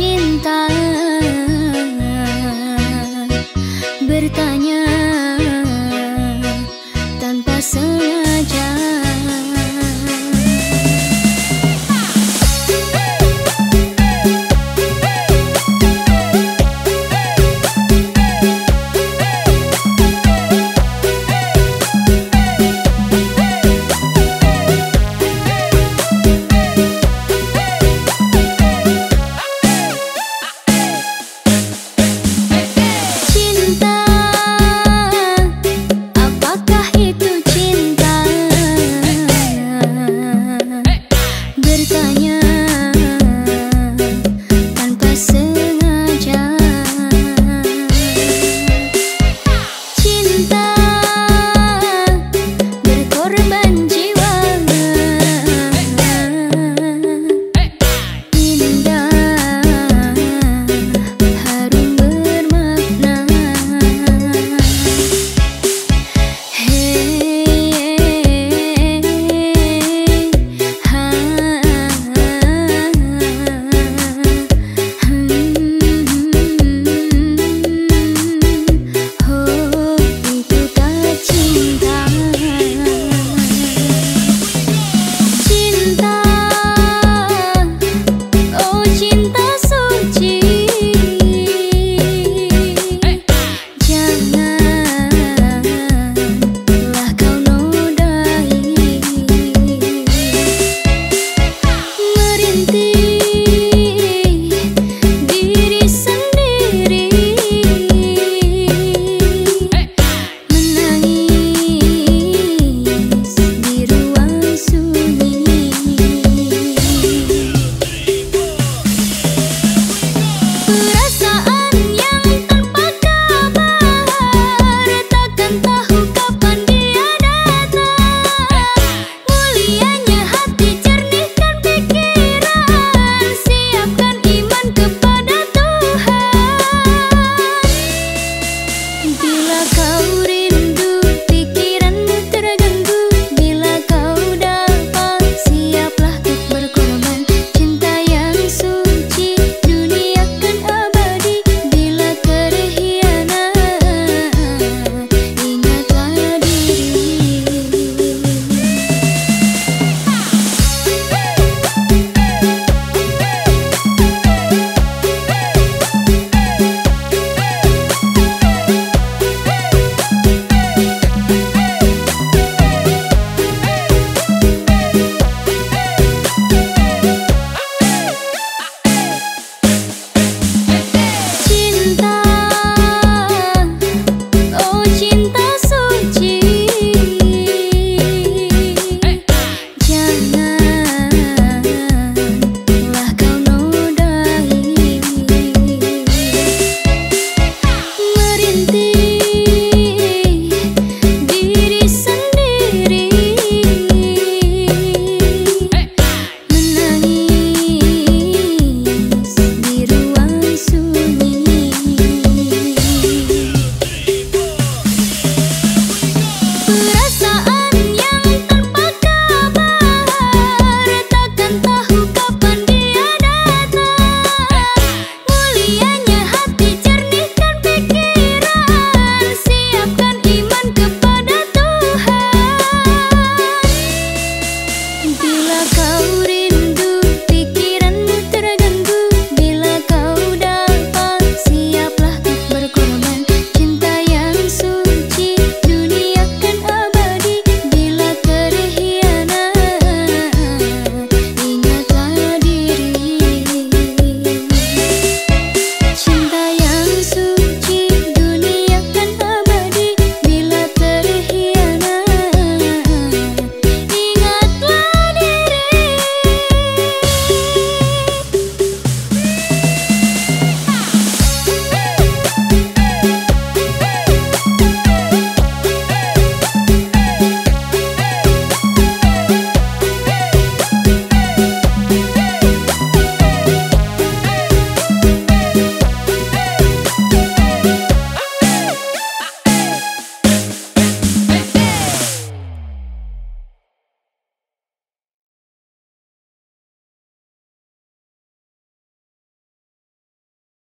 cinta. Bertanya